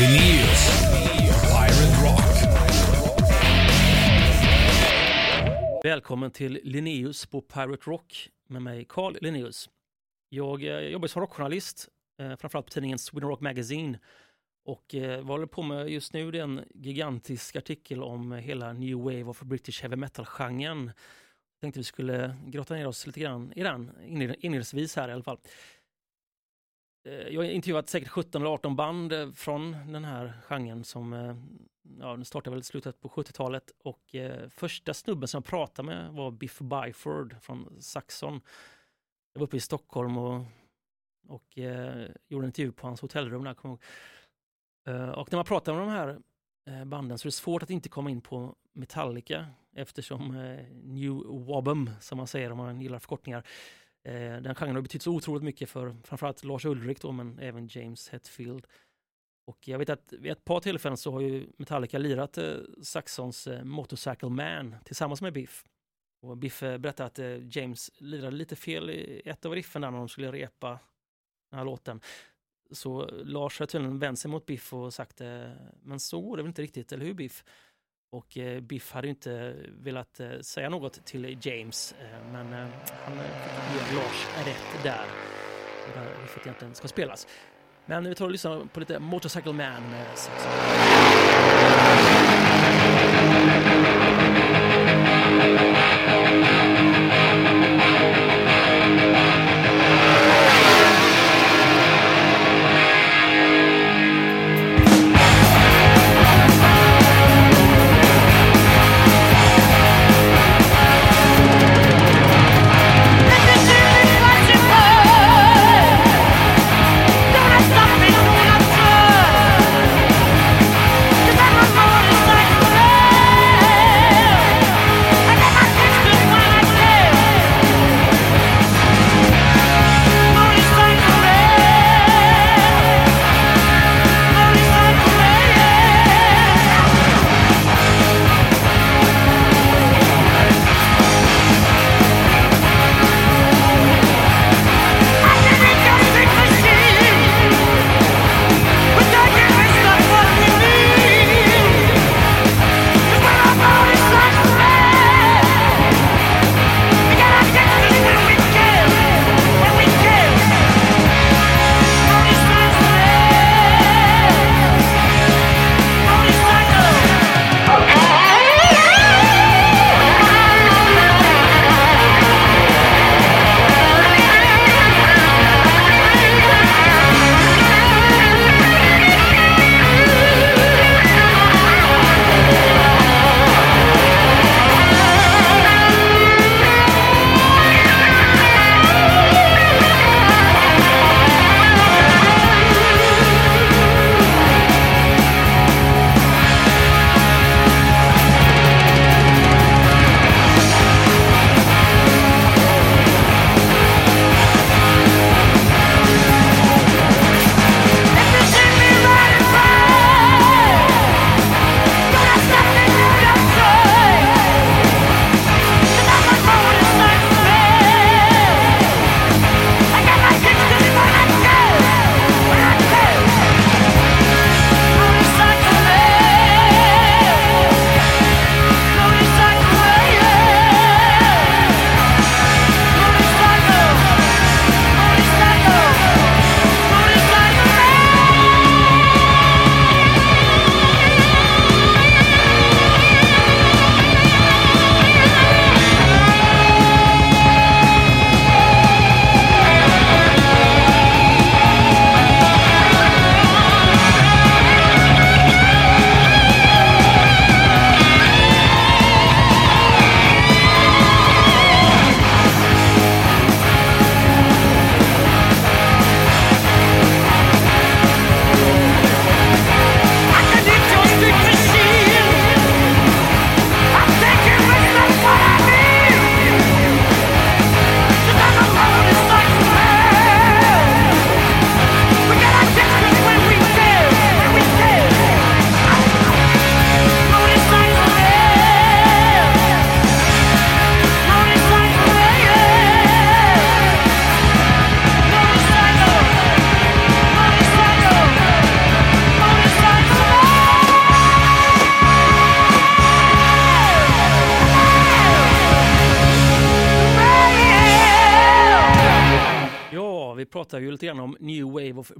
Linnaeus. Pirate Rock. Välkommen till Linnaeus på Pirate Rock med mig Carl Linnaeus. Jag eh, jobbar som rockjournalist, eh, framförallt på tidningen Sweden Rock Magazine. Och eh, vad jag håller på med just nu det är en gigantisk artikel om hela New Wave of British Heavy Metal-genren. Tänkte vi skulle grotta ner oss lite grann i den inledningsvis här i alla fall. Eh, jag har intervjuat säkert 17 eller 18 band eh, från den här genren som eh, ja, den startade väl i slutet på 70-talet och eh, första snubben som jag pratade med var Biff Byford från Saxon. Jag var uppe i Stockholm och, och eh, gjorde en intervju på hans hotellrum. Där, jag eh, och när man pratar med de här banden så är det svårt att inte komma in på Metallica eftersom New Wobum, som man säger om man gillar förkortningar, Eh, den genren har betytt så otroligt mycket för framförallt Lars Ulrik då, men även James Hetfield. Och jag vet att vid ett par tillfällen så har ju Metallica lirat eh, Saxons eh, Motorcycle Man tillsammans med Biff. Och Biff eh, berättade att eh, James lirade lite fel i ett av riffen där när de skulle repa den här låten. Så Lars har tydligen vänt sig mot Biff och sagt, eh, men så går det väl inte riktigt, eller hur Biff? Och eh, Biff hade inte velat eh, säga något till James, eh, men han ger Lars rätt där. Där riffet egentligen ska spelas. Men vi tar och lyssnar på lite Motorcycle Man. med I'm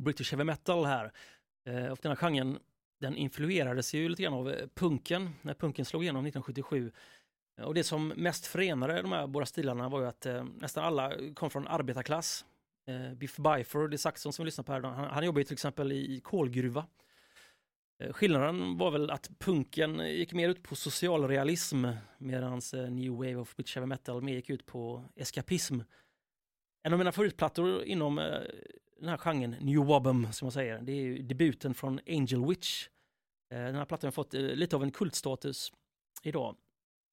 British Heavy Metal här. Eh, och den här genren den influerades ju lite grann av eh, punken, när punken slog igenom 1977. Eh, och det som mest förenade de här båda stilarna var ju att eh, nästan alla kom från arbetarklass. Eh, Biff Byford i Saxon som vi lyssnar på här, han, han jobbade ju till exempel i kolgruva. Eh, skillnaden var väl att punken gick mer ut på socialrealism medan eh, New Wave of British Heavy Metal mer gick ut på eskapism. En av mina favoritplattor inom den här genren, New Wobum som man säger, det är ju debuten från Angel Witch. Eh, den här plattan har fått eh, lite av en kultstatus idag.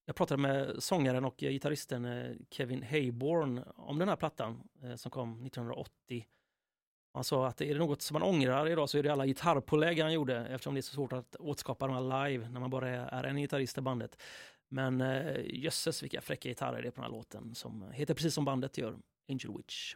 Jag pratade med sångaren och eh, gitarristen Kevin Hayborn om den här plattan som kom 1980. Han sa att är det något som man ångrar idag så är det alla gitarrpålägg han gjorde eftersom det är så svårt att återskapa dem live när man bara är en gitarrist i bandet. Men jösses vilka fräcka gitarrer det är på den här låten som heter precis som bandet gör, Angel Witch.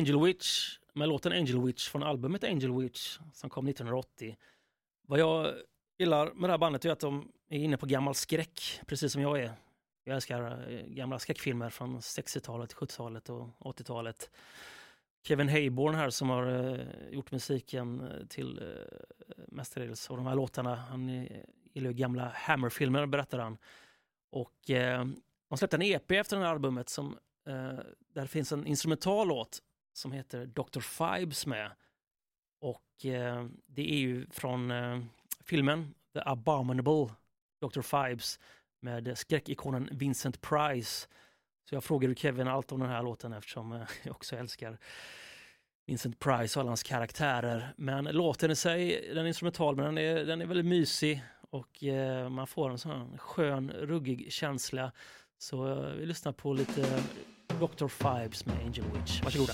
Angel Witch med låten Angel Witch från albumet Angel Witch som kom 1980. Vad jag gillar med det här bandet är att de är inne på gammal skräck, precis som jag är. Jag älskar eh, gamla skräckfilmer från 60-talet, 70-talet och 80-talet. Kevin Hayborn här som har uh, gjort musiken eh, till uh, mestadels av de här låtarna. Han gillar gamla Hammer-filmer berättar han. Och uh, de släppte en EP efter det här albumet som, uh, där finns en instrumental låt som heter Dr. Fibes med. Och eh, det är ju från eh, filmen The Abominable Dr. Fibes med skräckikonen Vincent Price. Så jag frågade Kevin allt om den här låten eftersom eh, jag också älskar Vincent Price och alla hans karaktärer. Men låten i sig, den är instrumental men den är, den är väldigt mysig och eh, man får en sån skön, ruggig känsla. Så eh, vi lyssnar på lite Dr. Fibes med Angel Witch. Varsågoda.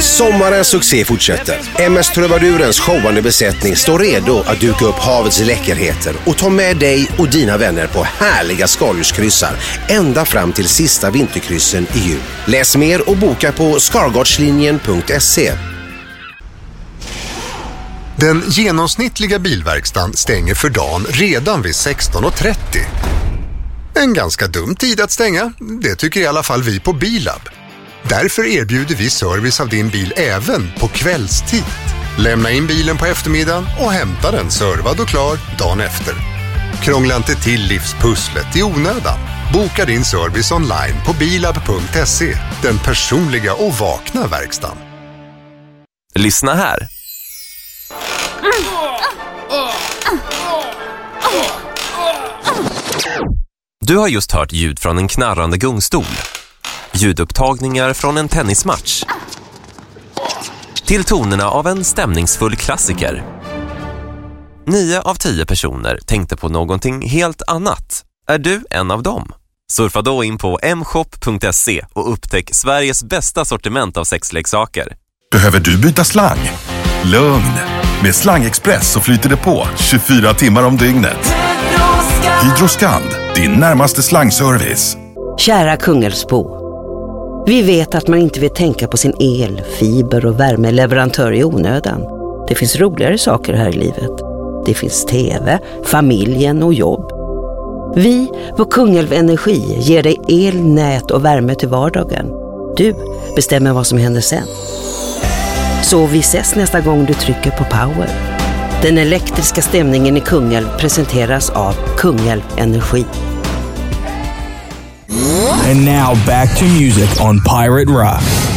Sommarens succé fortsätter. MS Trubadurens showande besättning står redo att duka upp havets läckerheter och ta med dig och dina vänner på härliga skaldjurskryssar ända fram till sista vinterkryssen i jul. Läs mer och boka på skargardslinjen.se. Den genomsnittliga bilverkstan stänger för dagen redan vid 16.30. En ganska dum tid att stänga, det tycker i alla fall vi på Bilab. Därför erbjuder vi service av din bil även på kvällstid. Lämna in bilen på eftermiddagen och hämta den servad och klar dagen efter. Krångla inte till livspusslet i onödan. Boka din service online på bilab.se. Den personliga och vakna verkstaden. Lyssna här. Du har just hört ljud från en knarrande gungstol. Ljudupptagningar från en tennismatch. Till tonerna av en stämningsfull klassiker. Nio av tio personer tänkte på någonting helt annat. Är du en av dem? Surfa då in på mshop.se och upptäck Sveriges bästa sortiment av sexleksaker. Behöver du byta slang? Lugn! Med Slangexpress så flyter det på 24 timmar om dygnet. Hydroskand, din närmaste slangservice. Kära Kungälvsbo. Vi vet att man inte vill tänka på sin el, fiber och värmeleverantör i onödan. Det finns roligare saker här i livet. Det finns TV, familjen och jobb. Vi på Kungälv Energi ger dig el, nät och värme till vardagen. Du bestämmer vad som händer sen. Så vi ses nästa gång du trycker på power. Den elektriska stämningen i Kungälv presenteras av Kungälv Energi. And now back to music on Pirate Rock.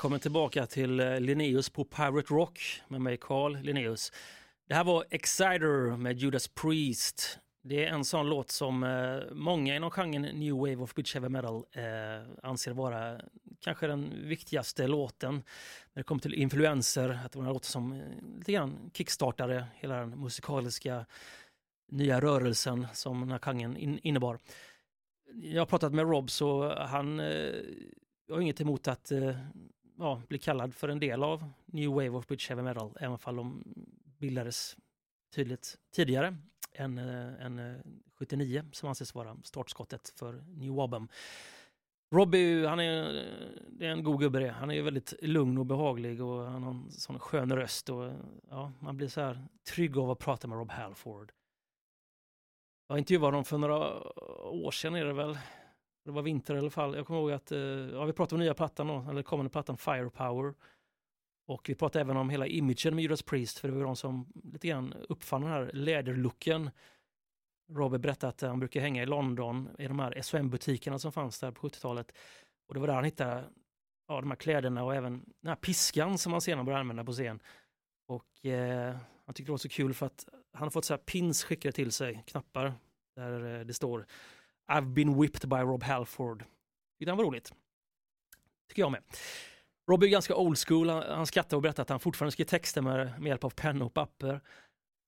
Välkommen tillbaka till Linneus Linnaeus på Pirate Rock med mig Carl Linnaeus. Det här var Exciter med Judas Priest. Det är en sån låt som eh, många inom genren New Wave of British Heavy Metal eh, anser vara kanske den viktigaste låten när det kommer till influenser. Att det var en låt som lite grann kickstartade hela den musikaliska nya rörelsen som den här genren innebar. Jag har pratat med Rob så han jag har inget emot att eh, ja, bli kallad för en del av New Wave of British Heavy Metal, även om de bildades tydligt tidigare än, eh, än eh, 79 som anses vara startskottet för New Album. Robbie, han är, eh, det är en god gubbe det. Han är väldigt lugn och behaglig och han har en sån skön röst och ja, man blir så här trygg av att prata med Rob Halford. Jag intervjuade honom för några år sedan är det väl. Det var vinter i alla fall. Jag kommer ihåg att eh, ja, vi pratade om nya plattan då, eller kommande plattan Firepower. Och vi pratade även om hela imagen med Judas Priest, för det var de som lite grann uppfann den här läderlooken. Robert berättade att eh, han brukar hänga i London i de här SOM-butikerna som fanns där på 70-talet. Och det var där han hittade ja, de här kläderna och även den här piskan som han senare började använda på scen. Och eh, han tyckte det var så kul för att han har fått så här pins skickade till sig, knappar, där eh, det står I've been whipped by Rob Halford. Tyckte han var roligt. Tycker jag med. Rob är ganska old school. Han, han skrattar och berättar att han fortfarande skriver texter med, med hjälp av penna och papper.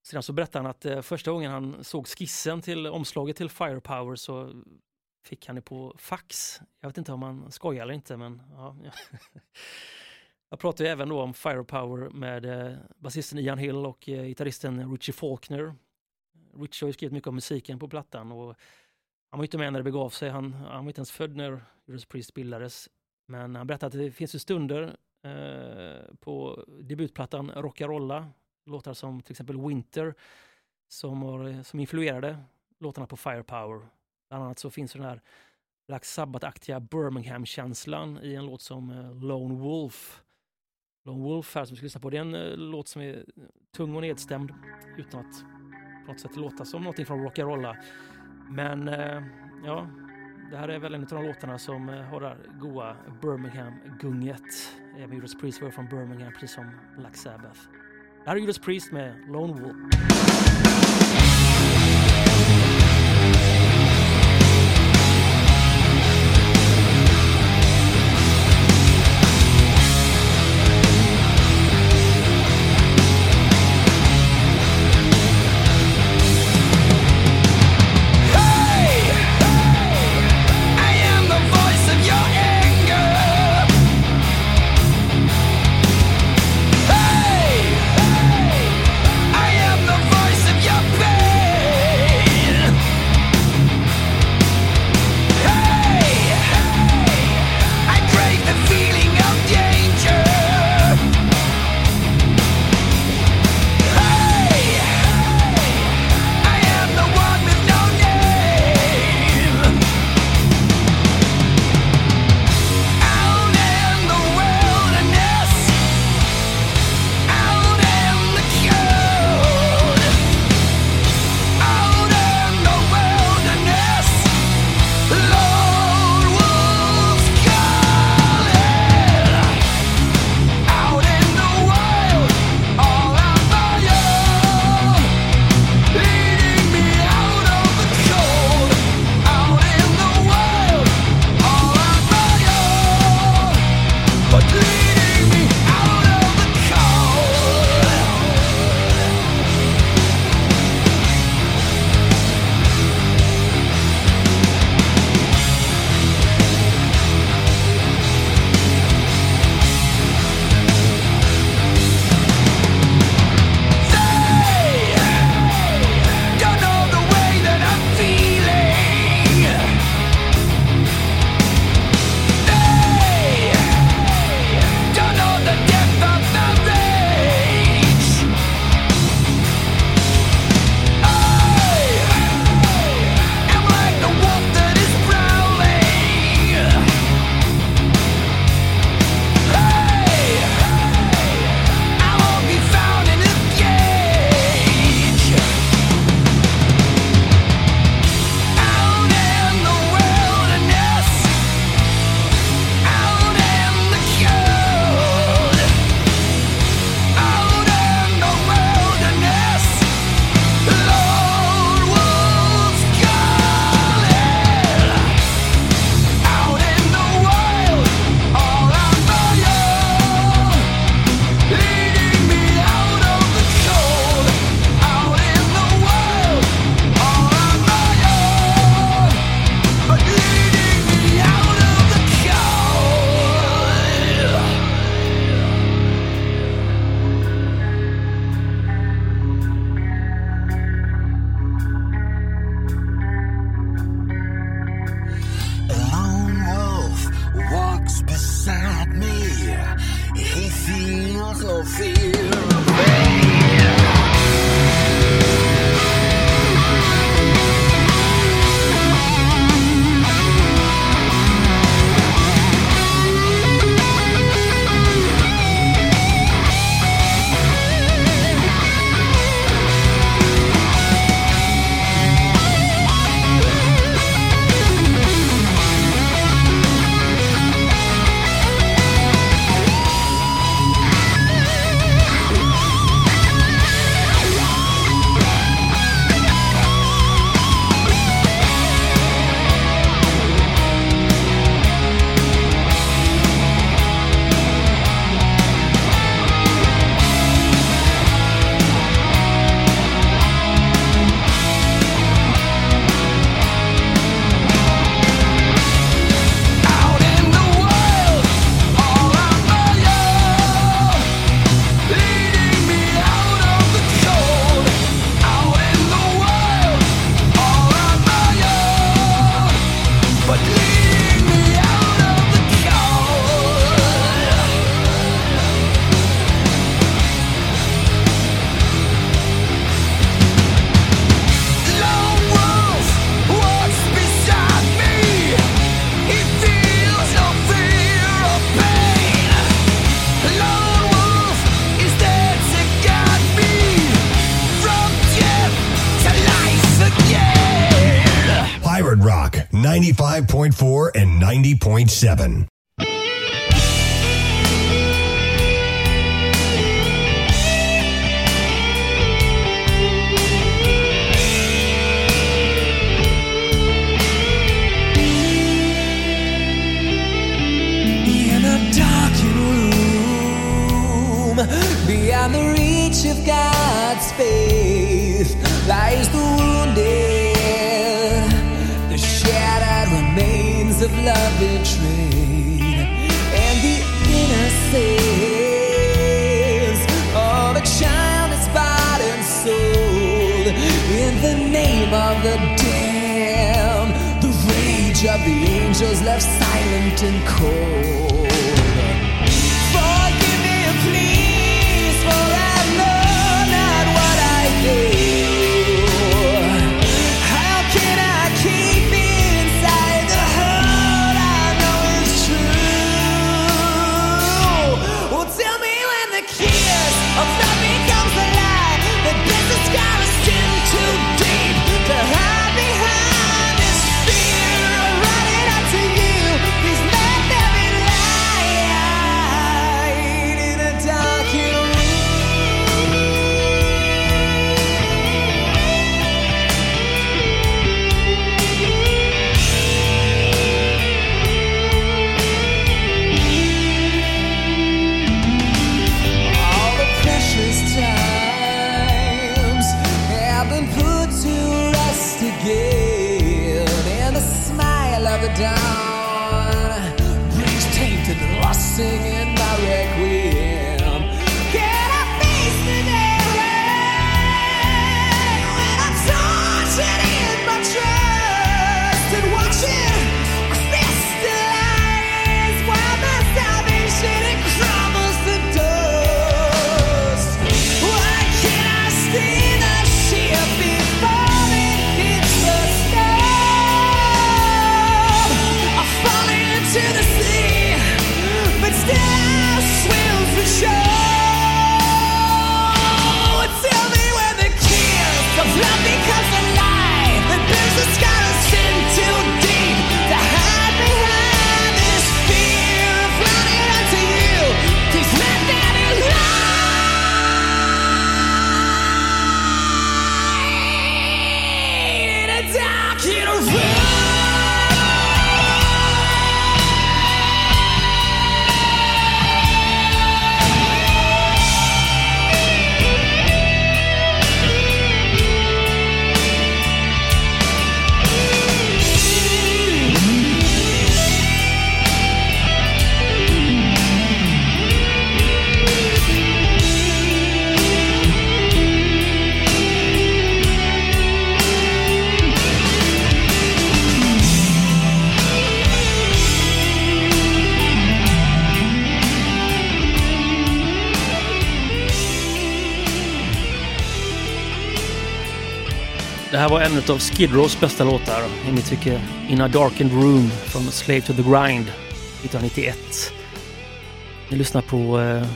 Sedan så berättar han att eh, första gången han såg skissen till omslaget till Firepower så fick han det på fax. Jag vet inte om han skojar eller inte men ja. Jag pratade även då om Firepower med eh, basisten Ian Hill och eh, gitarristen Richie Faulkner. Richie har ju skrivit mycket om musiken på plattan och han var inte med när det begav sig. Han, han var inte ens född när Judas Priest bildades. Men han berättade att det finns ju stunder eh, på debutplattan Rockarolla, låtar som till exempel Winter, som, har, som influerade låtarna på Firepower. Bland annat så finns den här Black Sabbath-aktiga Birmingham-känslan i en låt som eh, Lone Wolf. Lone Wolf här som vi ska lyssna på, det är en eh, låt som är tung och nedstämd utan att på något sätt låta som någonting från Rockarolla. Men eh, ja, det här är väl en av de låtarna som eh, har det här goa Birmingham-gunget. Även Judas Priest var från Birmingham, precis som Black Sabbath. Det här är Judas Priest med Lone Wolf. 101.7. left silent and cold. Var en av Skid Rows bästa låtar i mitt tycke. In a darkened room från Slave to the Grind 1991. Ni lyssnar på eh,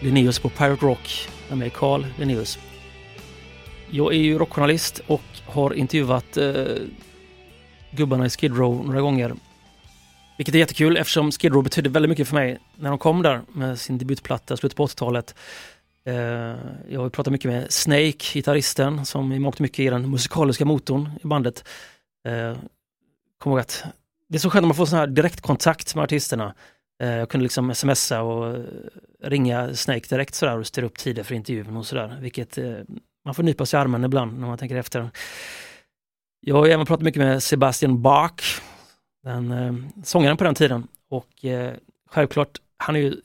Linnaeus på Pirate Rock med mig Carl Linnaeus. Jag är ju rockjournalist och har intervjuat eh, gubbarna i Skid Row några gånger. Vilket är jättekul eftersom Skid Row betydde väldigt mycket för mig när de kom där med sin debutplatta i slutet på 80-talet. Eh, jag har pratat mycket med Snake, gitarristen, som i mångt och mycket är den musikaliska motorn i bandet. Eh, Kom ihåg att det är så skönt när man får sån här direktkontakt med artisterna. Eh, Jag kunde liksom smsa och ringa Snake direkt sådär och styra upp tider för intervjun och sådär. Vilket eh, man får nypa sig i armen ibland när man tänker efter. Jag har även pratat mycket med Sebastian Bach, den eh, sångaren på den tiden. Och eh, självklart, han är ju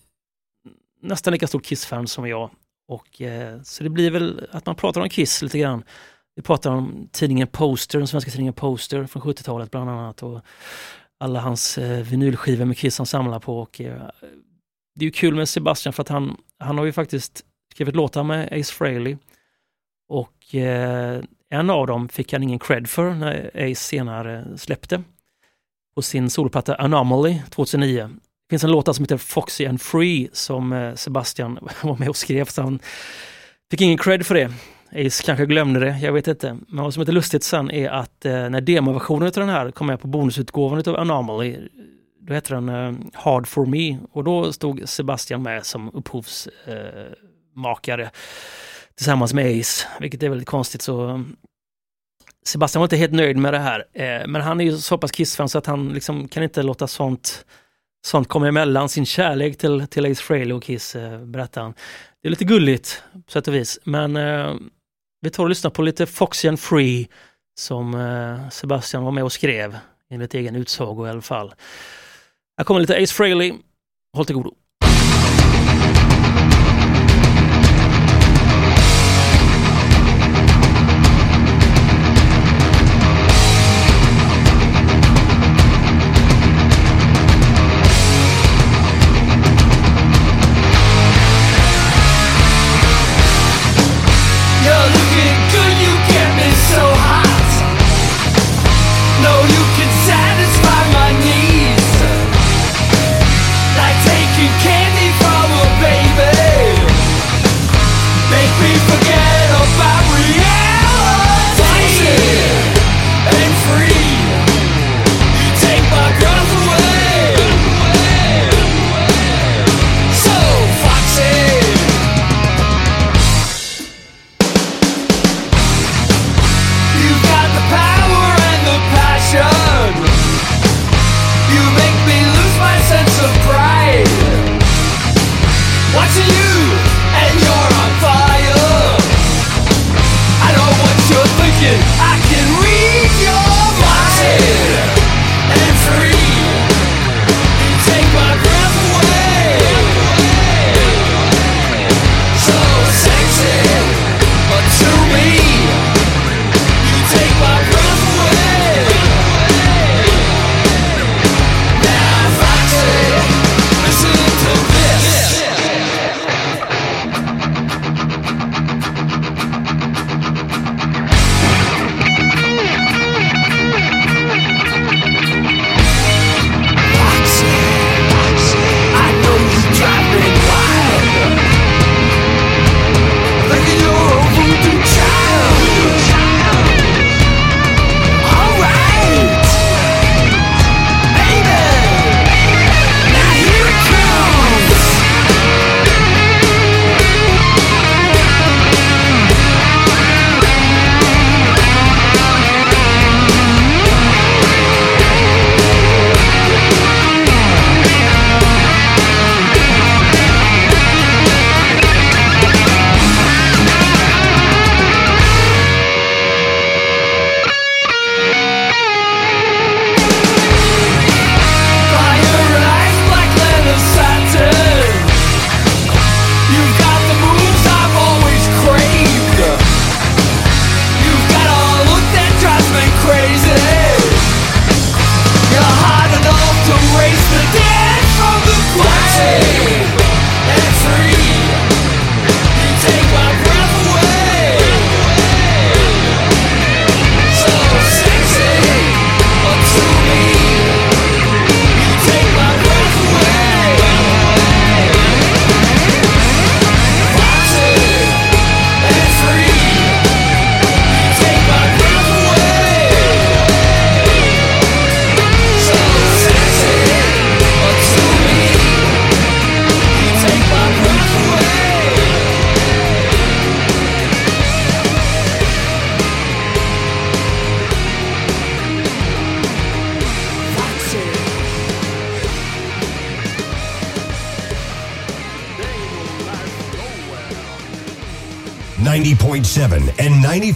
nästan lika stor Kiss-fan som jag. Och, eh, så det blir väl att man pratar om Kiss lite grann. Vi pratar om tidningen Poster, den svenska tidningen Poster från 70-talet bland annat. Och alla hans eh, vinylskivor med Kiss han samlar på. Och, eh, det är ju kul med Sebastian för att han, han har ju faktiskt skrivit låtar med Ace Frehley. Och eh, en av dem fick han ingen cred för när Ace senare släppte på sin solplatta Anomaly 2009. Det finns en låt som heter Foxy and Free som eh, Sebastian var med och skrev. Så han fick ingen cred för det. Ace kanske glömde det, jag vet inte. Men vad som är lite lustigt sen är att eh, när demoversionen av den här kom med på bonusutgåvan av Anomaly, då heter den eh, Hard for me och då stod Sebastian med som upphovsmakare eh, tillsammans med Ace, vilket är väldigt konstigt. Så mm, Sebastian var inte helt nöjd med det här, eh, men han är ju så pass Kiss-fan så att han liksom kan inte låta sånt, sånt kommer emellan sin kärlek till, till Ace Frehley och Kiss, eh, berättar han. Det är lite gulligt på sätt och vis, men eh, vi tar och lyssnar på lite Foxy and Free som eh, Sebastian var med och skrev, enligt egen utsago i alla fall. Här kommer lite Ace Frehley, håll till godo.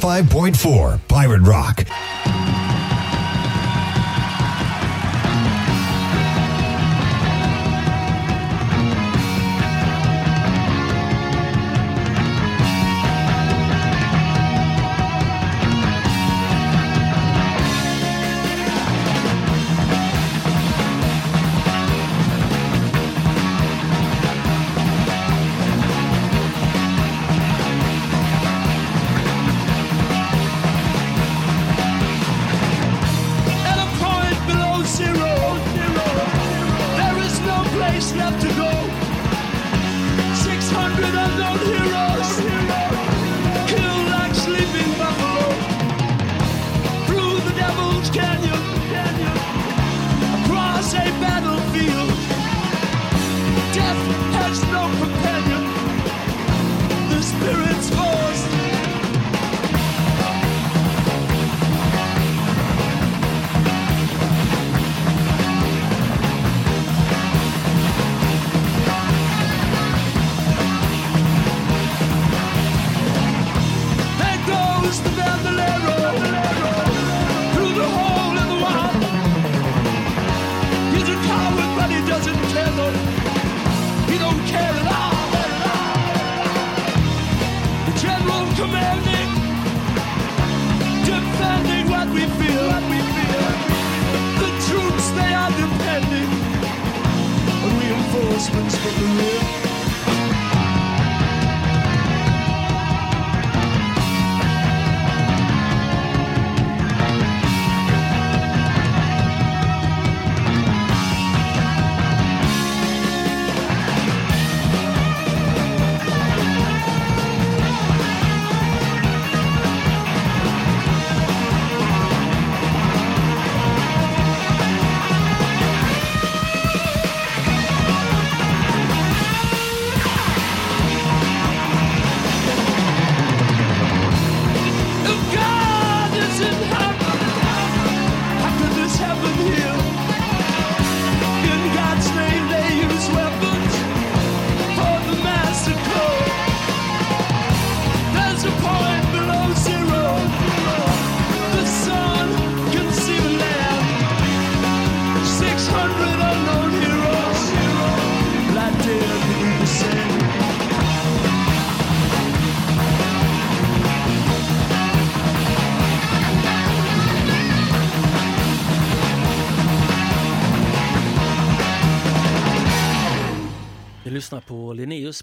105.4 Pirate Rock.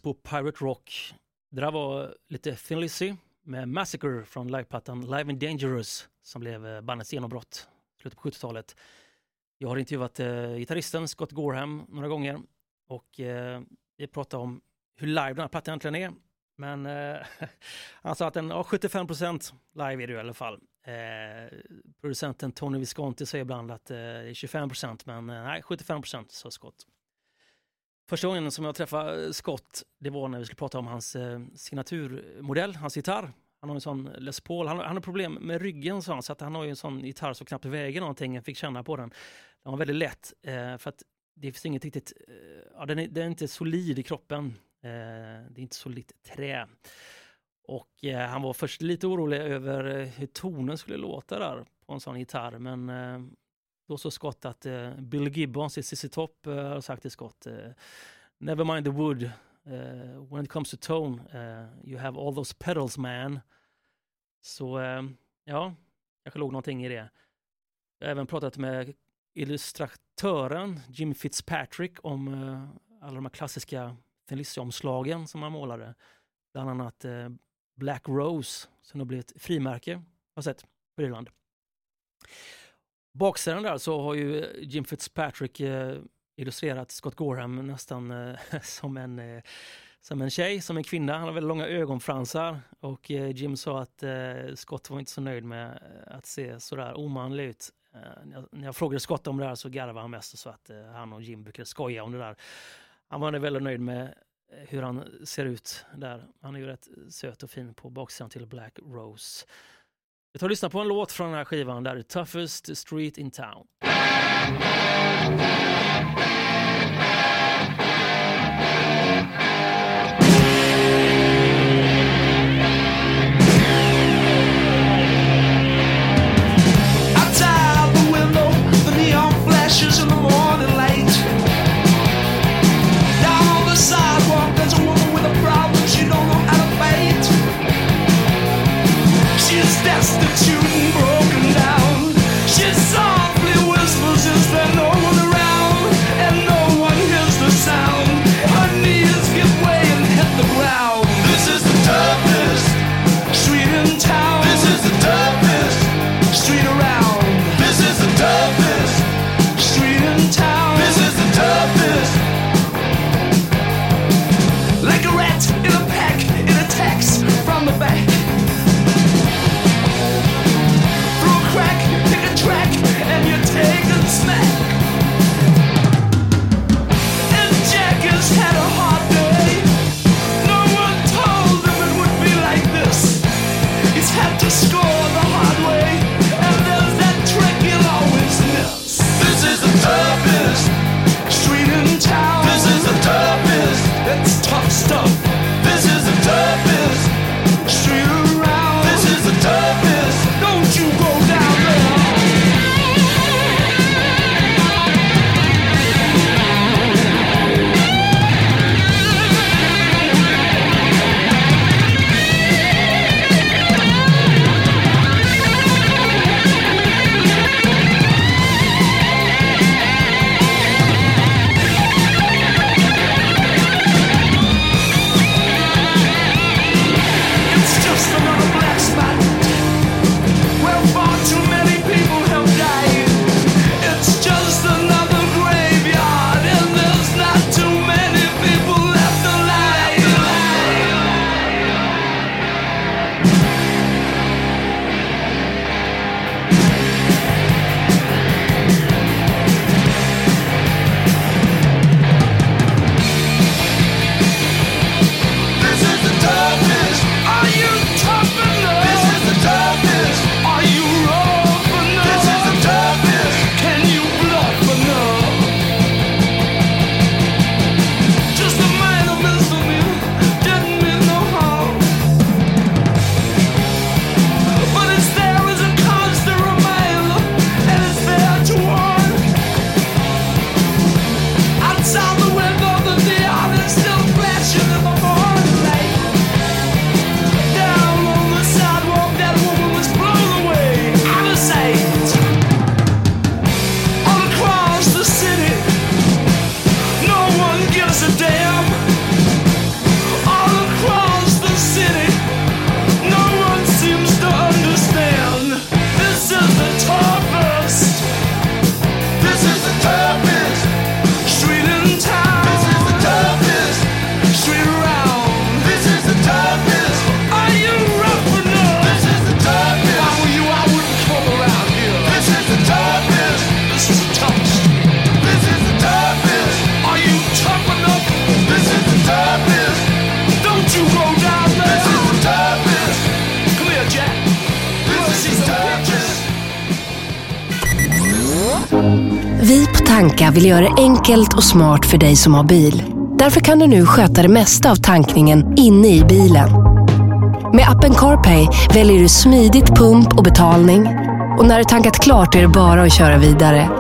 På Pirate Rock. Det där var lite Thin Lizzy med Massacre från liveplattan Live and Dangerous som blev eh, bandets genombrott i slutet på 70-talet. Jag har intervjuat eh, gitarristen Scott Gorham några gånger och eh, vi pratade om hur live den här plattan egentligen är. Men eh, han sa att den, ja, 75% live är det i alla fall. Eh, producenten Tony Visconti säger ibland att eh, det är 25% men eh, nej, 75% sa Scott. Första gången som jag träffade eh, Scott, det var när vi skulle prata om hans eh, signaturmodell, hans gitarr. Han har en sån Les Paul, han, han har problem med ryggen sa han, så att han har ju en sån gitarr som knappt väger någonting, jag fick känna på den. Den var väldigt lätt, eh, för att det finns inget riktigt, eh, ja, den, är, den är inte solid i kroppen. Eh, det är inte solitt trä. Och eh, han var först lite orolig över eh, hur tonen skulle låta där på en sån gitarr, men eh, då så Scott att eh, Bill Gibbons i CC Top eh, har sagt till Scott eh, Never mind the wood, uh, when it comes to tone, uh, you have all those pedals man. Så uh, ja, kanske låg någonting i det. Jag har även pratat med illustratören Jim Fitzpatrick om uh, alla de här klassiska Felicia-omslagen som han målade. Bland annat uh, Black Rose som har blivit frimärke, har sett på Irland. Baksidan där så har ju eh, Jim Fitzpatrick eh, illustrerat Scott Gorham nästan eh, som, en, eh, som en tjej, som en kvinna. Han har väldigt långa ögonfransar och eh, Jim sa att eh, Scott var inte så nöjd med att se sådär omanlig ut. När, jag, när jag frågade Scott om det här så garvade han mest och sa att han och Jim brukade skoja om det där. Han var väldigt nöjd med hur han ser ut där. Han är ju rätt söt och fin på baksidan till Black Rose. Vi tar och lyssnar på en låt från den här skivan där Toughest Street in Town. Vill göra det enkelt och smart för dig som har bil. Därför kan du nu sköta det mesta av tankningen inne i bilen. Med appen CarPay väljer du smidigt pump och betalning. Och när du tankat klart är det bara att köra vidare.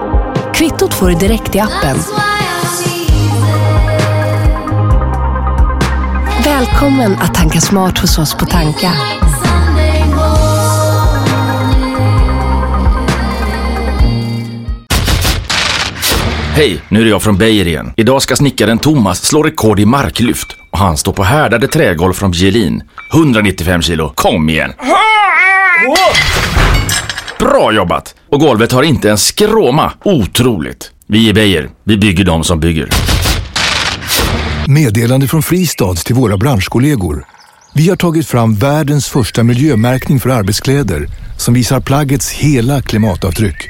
Kvittot får du direkt i appen. Välkommen att tanka smart hos oss på Tanka. Hej, nu är det jag från Beijer igen. Idag ska snickaren Thomas slå rekord i marklyft och han står på härdade trägolv från Gelin. 195 kilo, kom igen! Bra jobbat! Och golvet har inte en skråma. Otroligt! Vi i Beijer, vi bygger de som bygger. Meddelande från Fristads till våra branschkollegor. Vi har tagit fram världens första miljömärkning för arbetskläder som visar plaggets hela klimatavtryck.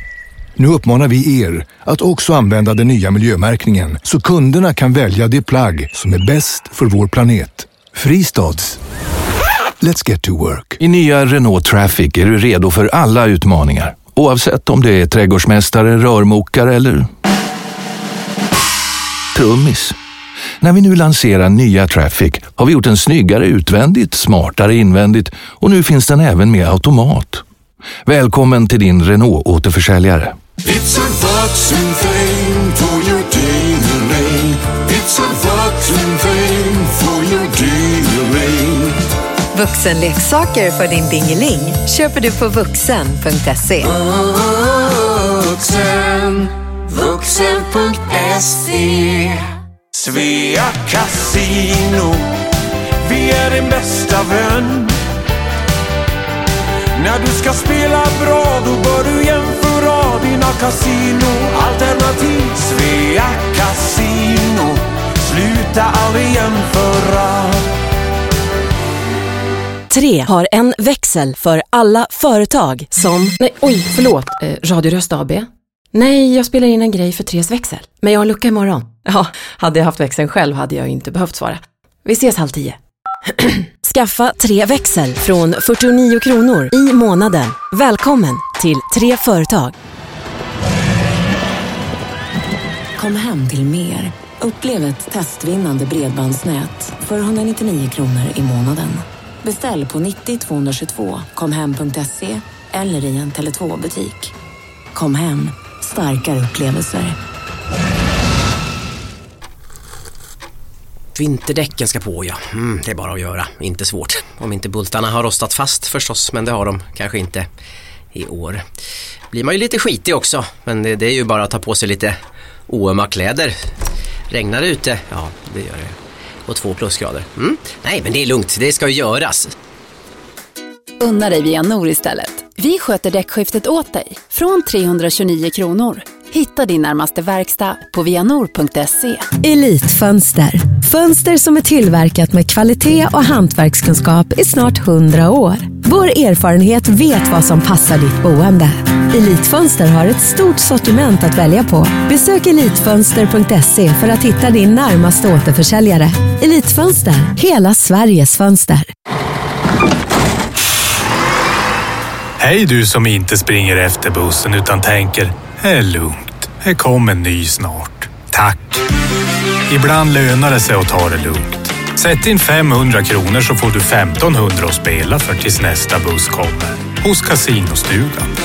Nu uppmanar vi er att också använda den nya miljömärkningen så kunderna kan välja det plagg som är bäst för vår planet. Fristads. Let's get to work. I nya Renault Traffic är du redo för alla utmaningar. Oavsett om det är trädgårdsmästare, rörmokare eller trummis. När vi nu lanserar nya Traffic har vi gjort den snyggare utvändigt, smartare invändigt och nu finns den även med automat. Välkommen till din Renault-återförsäljare. It's a vuxen thing for your dealing. It's a vuxen thing for your dealing. Vuxenleksaker för din dingeling köper du på vuxen.se. Vuxen, vuxen.se. Svea Casino, vi är din bästa vän. När du ska spela bra, då bör du jämföra dina kasinoalternativ. Svea Casino, sluta aldrig jämföra. 3 har en växel för alla företag som... Nej, oj, förlåt. Eh, Radioröst AB? Nej, jag spelar in en grej för Tres växel. Men jag har lucka imorgon. Ja, hade jag haft växeln själv hade jag inte behövt svara. Vi ses halv tio. Skaffa tre växel från 49 kronor i månaden. Välkommen till Tre Företag. Kom hem till mer. Upplev ett testvinnande bredbandsnät för 199 kronor i månaden. Beställ på 90 222 komhem.se eller i en Tele2-butik. Kom hem, starkare upplevelser. Vinterdäcken ska på ja. Mm, det är bara att göra, inte svårt. Om inte bultarna har rostat fast förstås, men det har de kanske inte i år. Blir man ju lite skitig också, men det, det är ju bara att ta på sig lite oömma kläder. Regnar det ute? Ja, det gör det. Och två plusgrader. Mm. Nej, men det är lugnt, det ska ju göras. Unna dig Vianor istället. Vi sköter däckskiftet åt dig. Från 329 kronor. Hitta din närmaste verkstad på vianor.se. Elitfönster. Fönster som är tillverkat med kvalitet och hantverkskunskap i snart 100 år. Vår erfarenhet vet vad som passar ditt boende. Elitfönster har ett stort sortiment att välja på. Besök elitfönster.se för att hitta din närmaste återförsäljare. Elitfönster, hela Sveriges fönster. Hej du som inte springer efter bussen utan tänker, det är lugnt, det kommer en ny snart. Tack! Ibland lönar det sig att ta det lugnt. Sätt in 500 kronor så får du 1500 att spela för tills nästa buss kommer. Hos Casinostugan.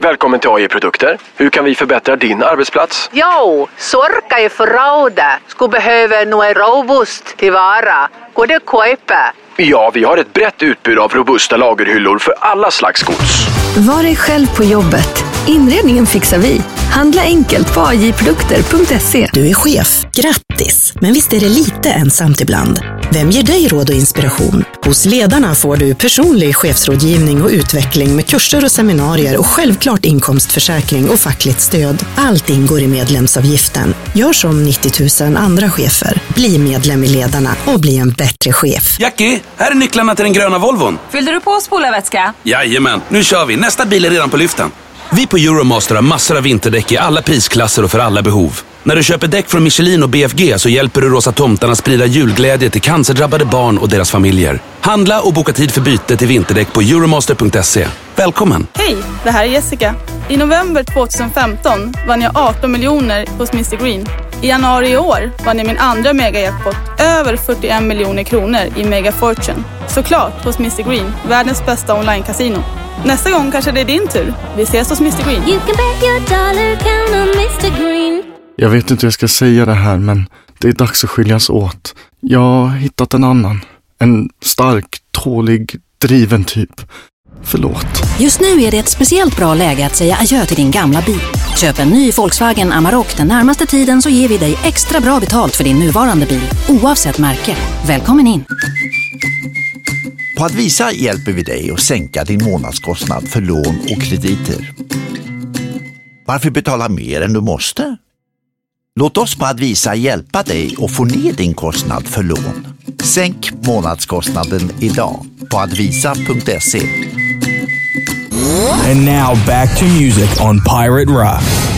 Välkommen till AJ Produkter. Hur kan vi förbättra din arbetsplats? Jo, Sorka i Fraude skulle behöva något robust tillvara. Går det att köpa? Ja, vi har ett brett utbud av robusta lagerhyllor för alla slags gods. Var dig själv på jobbet. Inredningen fixar vi. Handla enkelt på ajprodukter.se. Du är chef. Grattis! Men visst är det lite ensamt ibland? Vem ger dig råd och inspiration? Hos Ledarna får du personlig chefsrådgivning och utveckling med kurser och seminarier och självklart inkomstförsäkring och fackligt stöd. Allt ingår i medlemsavgiften. Gör som 90 000 andra chefer. Bli medlem i Ledarna och bli en bättre chef. Jackie, här är nycklarna till den gröna Volvon. Fyllde du på spolarvätska? Jajamän, nu kör vi. Nästa bil är redan på lyften. Vi på Euromaster har massor av vinterdäck i alla prisklasser och för alla behov. När du köper däck från Michelin och BFG så hjälper du Rosa Tomtarna sprida julglädje till cancerdrabbade barn och deras familjer. Handla och boka tid för byte till vinterdäck på euromaster.se. Välkommen! Hej, det här är Jessica. I november 2015 vann jag 18 miljoner hos Mr Green. I januari i år vann jag min andra megajackpot, över 41 miljoner kronor i Mega Fortune. Såklart hos Mr Green, världens bästa online-casino. Nästa gång kanske det är din tur. Vi ses hos Mr Green. You can bet your dollar count on Mr Green. Jag vet inte hur jag ska säga det här, men det är dags att skiljas åt. Jag har hittat en annan. En stark, tålig, driven typ. Förlåt. Just nu är det ett speciellt bra läge att säga adjö till din gamla bil. Köp en ny Volkswagen Amarok den närmaste tiden så ger vi dig extra bra betalt för din nuvarande bil, oavsett märke. Välkommen in! På Advisa hjälper vi dig att sänka din månadskostnad för lån och krediter. Varför betala mer än du måste? Låt oss på Advisa hjälpa dig att få ner din kostnad för lån. Sänk månadskostnaden idag på advisa.se. And now back to music on Pirate Rock.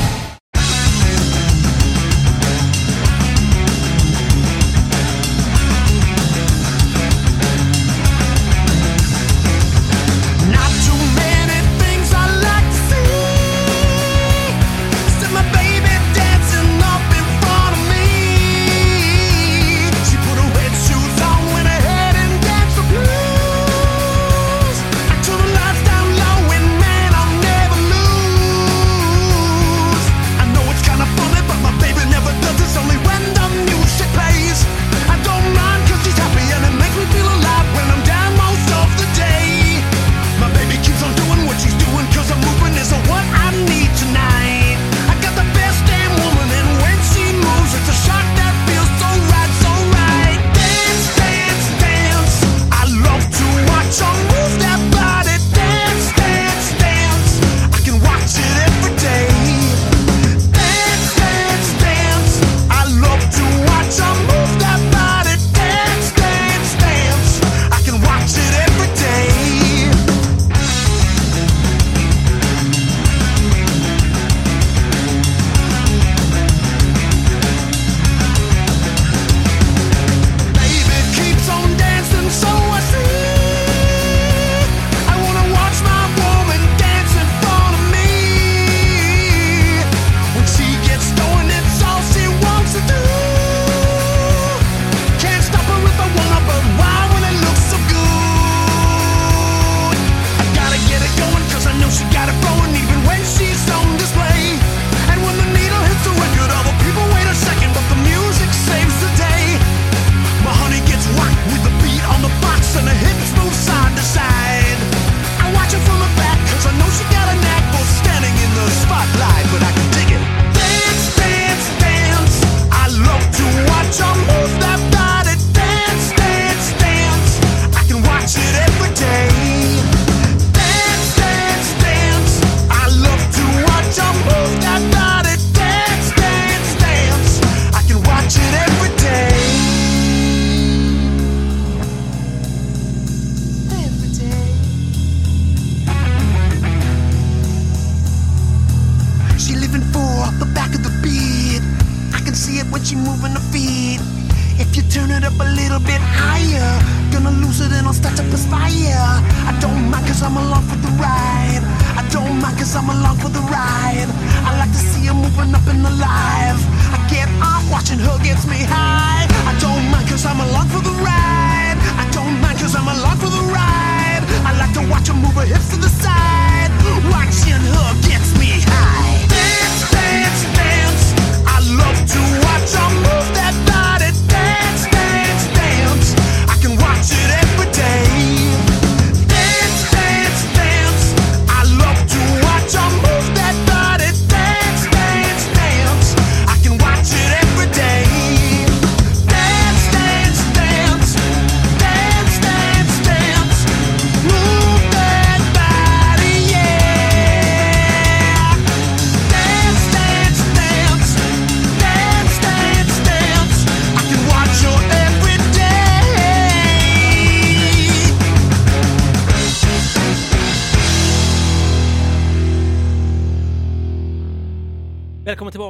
Little bit higher, gonna lose it and I'll start to perspire. I don't mind cause I'm along for the ride. I don't mind cause I'm along for the ride. I like to see her moving up and alive. I get off watching her gets me high. I don't mind cause I'm along for the ride. I don't mind cause I'm along for the ride. I like to watch her move her hips to the side. Watching her gets me high. Dance, dance, dance. I love to watch her move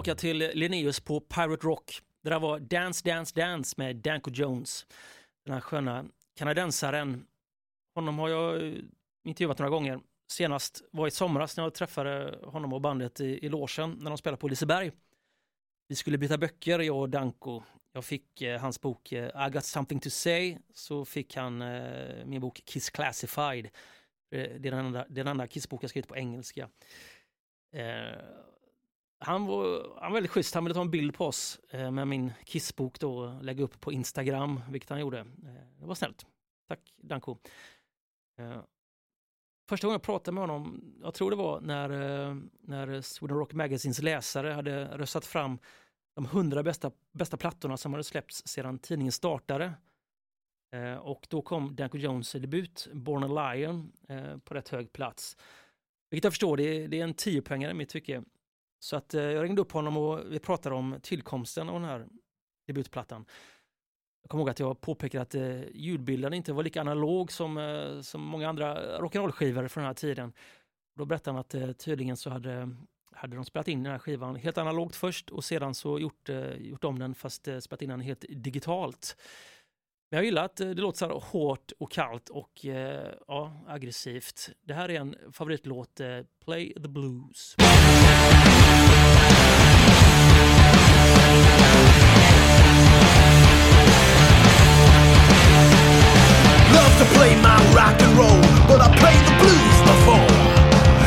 tillbaka till Linnaeus på Pirate Rock. Det där var Dance Dance Dance med Danko Jones. Den här sköna kanadensaren. Honom har jag eh, intervjuat några gånger. Senast var i somras när jag träffade honom och bandet i, i logen när de spelade på Liseberg. Vi skulle byta böcker, jag och Danko. Jag fick eh, hans bok eh, I got something to say, så fick han eh, min bok Kiss Classified. Eh, det är den enda, den enda Kiss-bok jag skrivit på engelska. Eh, han var, han var väldigt schysst, han ville ta en bild på oss eh, med min Kissbok då och lägga upp på Instagram, vilket han gjorde. Eh, det var snällt. Tack Danko. Eh, första gången jag pratade med honom, jag tror det var när, eh, när Sweden Rock Magazines läsare hade röstat fram de hundra bästa, bästa plattorna som hade släppts sedan tidningen startade. Eh, och då kom Danko Jones debut, Born a Lion, eh, på rätt hög plats. Vilket jag förstår, det är, det är en tiopoängare i mitt tycke. Så att eh, jag ringde upp honom och vi pratade om tillkomsten av den här debutplattan. Jag kommer ihåg att jag påpekade att eh, ljudbilden inte var lika analog som, eh, som många andra rock'n'roll-skivor från den här tiden. Då berättade han att eh, tydligen så hade, hade de spelat in den här skivan helt analogt först och sedan så gjort, eh, gjort om den fast eh, spelat in den helt digitalt. Men jag gillar att eh, det låter så här hårt och kallt och eh, ja, aggressivt. Det här är en favoritlåt, eh, Play the Blues. Love to play my rock and roll, but I play the blues before.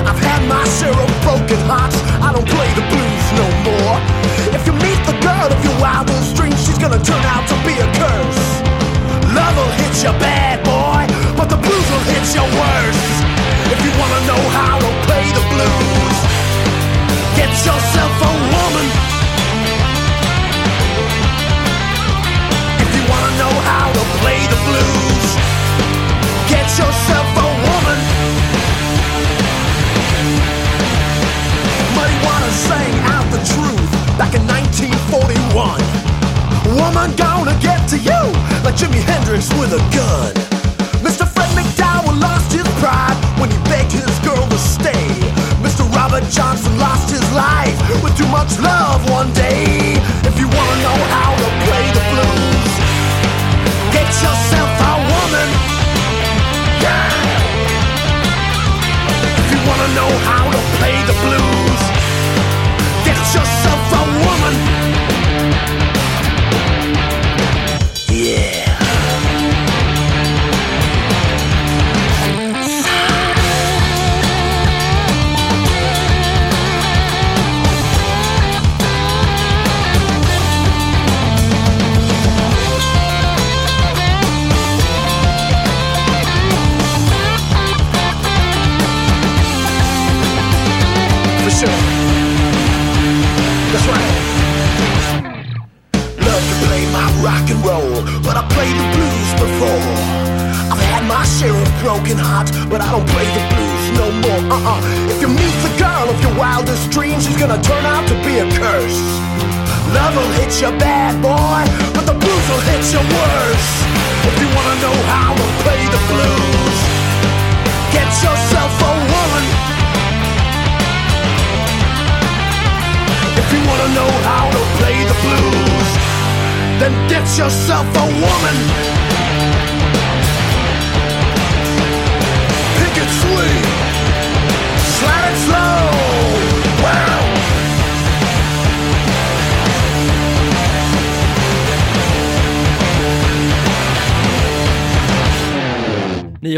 I've had my share of broken hearts, I don't play the blues no more. If you meet the girl of your wildest dreams, she's gonna turn out to be a curse. Will hit you bad, boy, but the blues will hit you worse. If you wanna know how to play the blues, get yourself a woman. If you wanna know how to play the blues, get yourself a woman. Muddy Waters sang out the truth back in 1941. Woman gonna get to you like Jimi Hendrix with a gun. Mr. Fred McDowell lost his pride when he begged his girl to stay. Mr. Robert Johnson lost his life with too much love one day. If you wanna know how to play the blues, get yourself a woman. Yeah. If you wanna know how to play the blues, get yourself a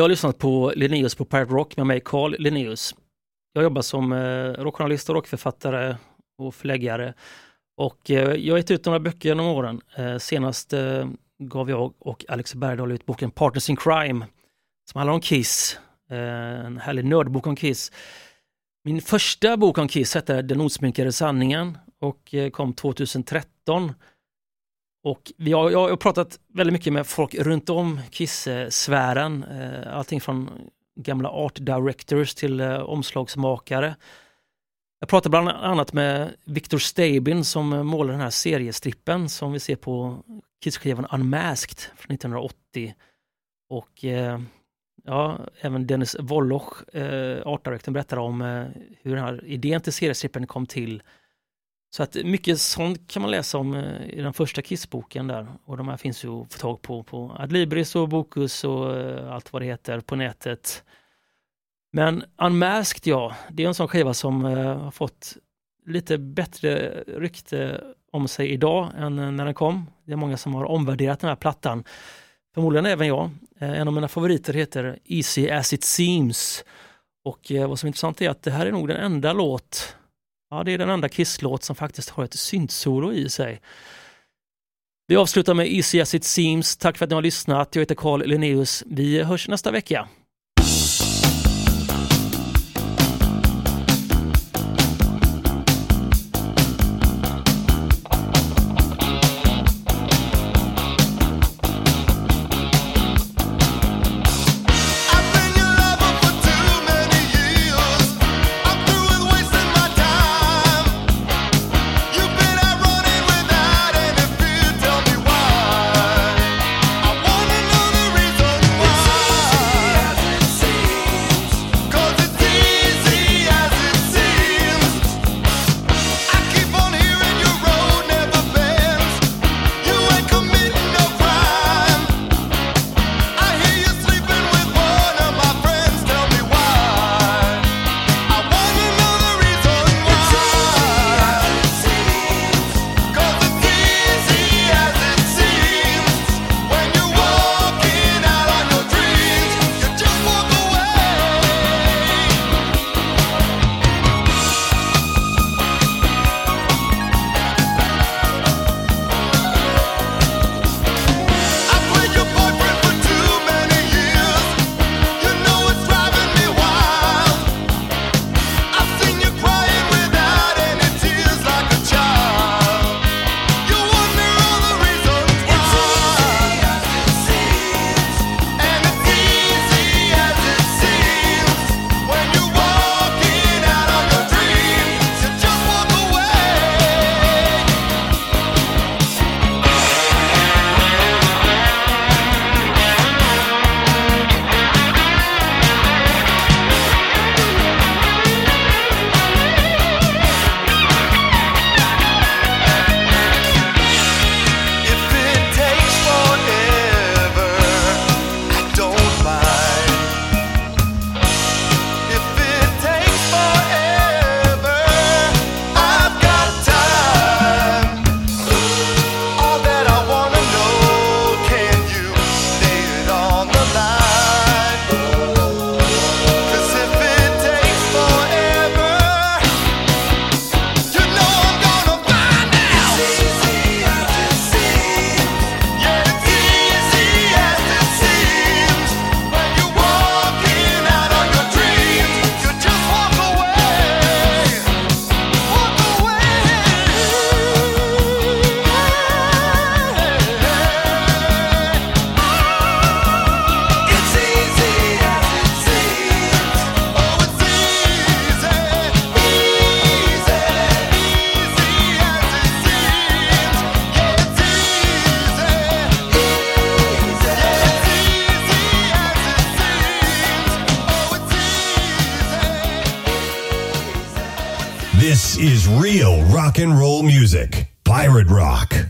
har lyssnat på Linnaeus på Pirate Rock med mig, Carl Linnaeus. Jag jobbar som eh, rockjournalist och rockförfattare och förläggare. Och eh, jag har gett ut några böcker genom åren. Eh, senast gav jag och Alex Bergdahl ut boken Partners in Crime som handlar om Kiss. En härlig nördbok om Kiss. Min första bok om Kiss hette Den osminkade sanningen och kom 2013. Och vi har, jag har pratat väldigt mycket med folk runt om Kiss-sfären. Eh, allting från gamla art directors till eh, omslagsmakare. Jag pratade bland annat med Victor Stabin som eh, målar den här seriestrippen som vi ser på Kiss-skivan Unmasked från 1980. Och eh, ja, även Dennis Wolloch, eh, art directorn, berättade om eh, hur den här idén till seriestrippen kom till. Så att mycket sånt kan man läsa om eh, i den första Kissboken där och de här finns ju att få tag på på Adlibris och Bokus och eh, allt vad det heter på nätet. Men Unmasked ja, det är en sån skiva som eh, har fått lite bättre rykte om sig idag än när den kom. Det är många som har omvärderat den här plattan. Förmodligen även jag. En av mina favoriter heter Easy as it seems. Och vad som är intressant är att det här är nog den enda låt, ja det är den enda Kiss-låt som faktiskt har ett syntsolo i sig. Vi avslutar med Easy as it seems. Tack för att ni har lyssnat. Jag heter Carl Linnaeus. Vi hörs nästa vecka.